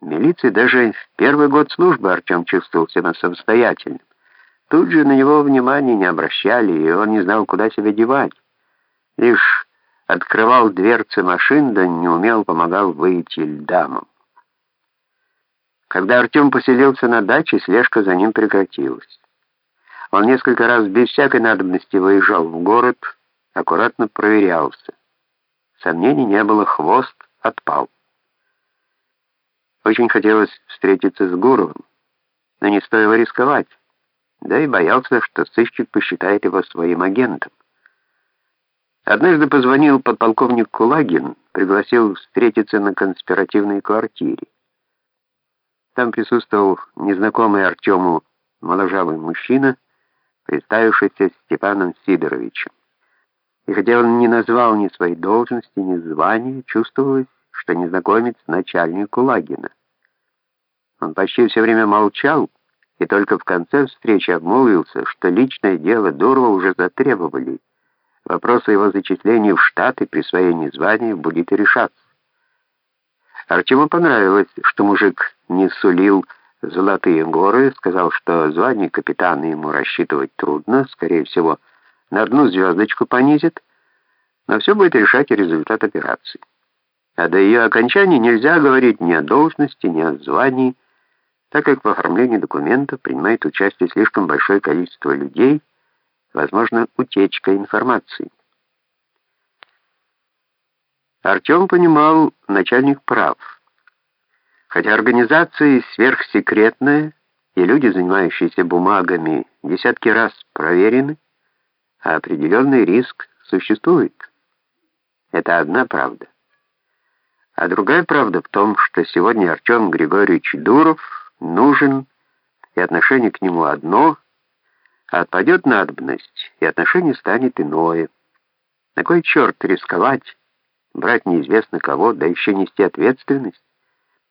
В милиции даже в первый год службы Артем чувствовал себя самостоятельным. Тут же на него внимания не обращали, и он не знал, куда себя девать. Лишь открывал дверцы машин, да не умел, помогал выйти дамам. Когда Артем поселился на даче, слежка за ним прекратилась. Он несколько раз без всякой надобности выезжал в город, аккуратно проверялся. Сомнений не было, хвост отпал. Очень хотелось встретиться с Гуровым, но не стоило рисковать, да и боялся, что сыщик посчитает его своим агентом. Однажды позвонил подполковник Кулагин, пригласил встретиться на конспиративной квартире. Там присутствовал незнакомый Артему моложавый мужчина, представившийся Степаном Сидоровичем. И хотя он не назвал ни своей должности, ни звания, чувствовалось, что незнакомец начальник Кулагина. Он почти все время молчал, и только в конце встречи обмолвился, что личное дело Дурова уже затребовали. Вопрос о его зачислении в штат и присвоении звания будет решаться. Артему понравилось, что мужик не сулил золотые горы, сказал, что звание капитана ему рассчитывать трудно, скорее всего, на одну звездочку понизит, но все будет решать результат операции. А до ее окончания нельзя говорить ни о должности, ни о звании, так как в оформлении документов принимает участие слишком большое количество людей, возможно, утечка информации. Артем понимал, начальник прав. Хотя организация сверхсекретная, и люди, занимающиеся бумагами, десятки раз проверены, а определенный риск существует. Это одна правда. А другая правда в том, что сегодня Артем Григорьевич Дуров нужен, и отношение к нему одно, а отпадет надобность, и отношение станет иное. На кой черт рисковать, брать неизвестно кого, да еще нести ответственность,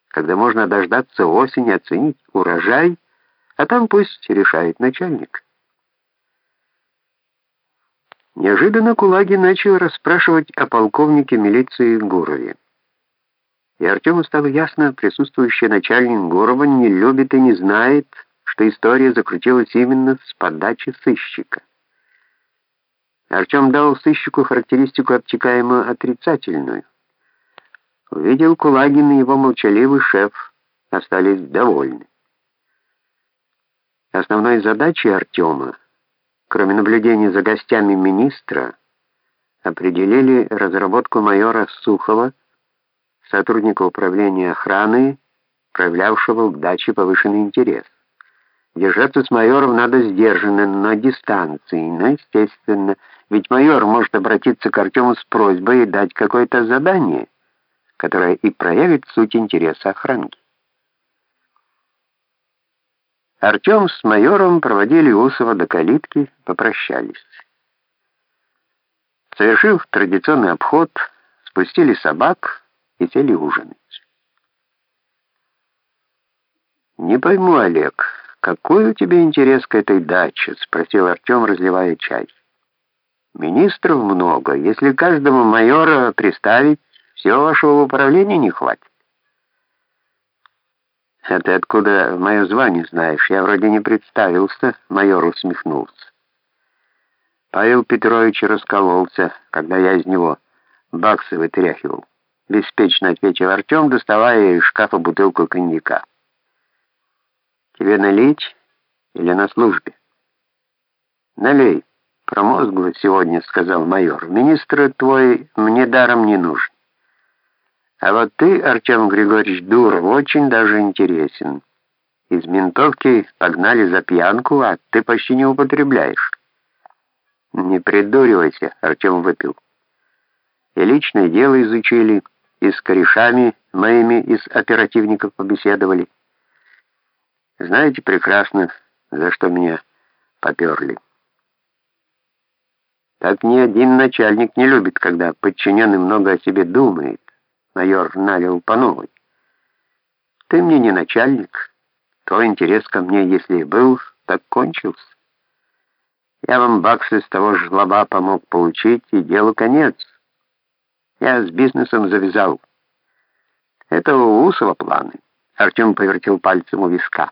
когда можно дождаться осени, оценить урожай, а там пусть решает начальник. Неожиданно Кулаги начал расспрашивать о полковнике милиции Гурове. И Артему стало ясно, присутствующий начальник Гурова не любит и не знает, что история закрутилась именно с подачи сыщика. Артем дал сыщику характеристику обтекаемо отрицательную. Увидел Кулагин и его молчаливый шеф, остались довольны. Основной задачей Артема кроме наблюдения за гостями министра, определили разработку майора Сухова, сотрудника управления охраны, проявлявшего к даче повышенный интерес. Держаться с майором надо сдержанно, на дистанции, но естественно, ведь майор может обратиться к Артему с просьбой дать какое-то задание, которое и проявит суть интереса охранки. Артем с майором проводили Усова до калитки, попрощались. Совершив традиционный обход, спустили собак и сели ужинать. «Не пойму, Олег, какой у тебя интерес к этой даче?» — спросил Артем, разливая чай. «Министров много. Если каждому майора приставить, всего вашего управления не хватит». «А ты откуда мое звание знаешь? Я вроде не представился», — майор усмехнулся. Павел Петрович раскололся, когда я из него баксы вытряхивал. Беспечно ответил Артем, доставая из шкафа бутылку коньяка. «Тебе налить или на службе?» «Налей. Промозгло сегодня», — сказал майор. «Министр твой мне даром не нужен». А вот ты, Артем Григорьевич Дуров, очень даже интересен. Из ментовки погнали за пьянку, а ты почти не употребляешь. Не придуривайся, Артем выпил. И личное дело изучили, и с корешами моими из оперативников побеседовали. Знаете прекрасно, за что меня поперли. Так ни один начальник не любит, когда подчиненный много о себе думает. Майор налил по новой. Ты мне не начальник. Твой интерес ко мне, если и был, так кончился. Я вам баксы с того жлоба помог получить, и делу конец. Я с бизнесом завязал. Это у Усова планы. Артем повертел пальцем у виска.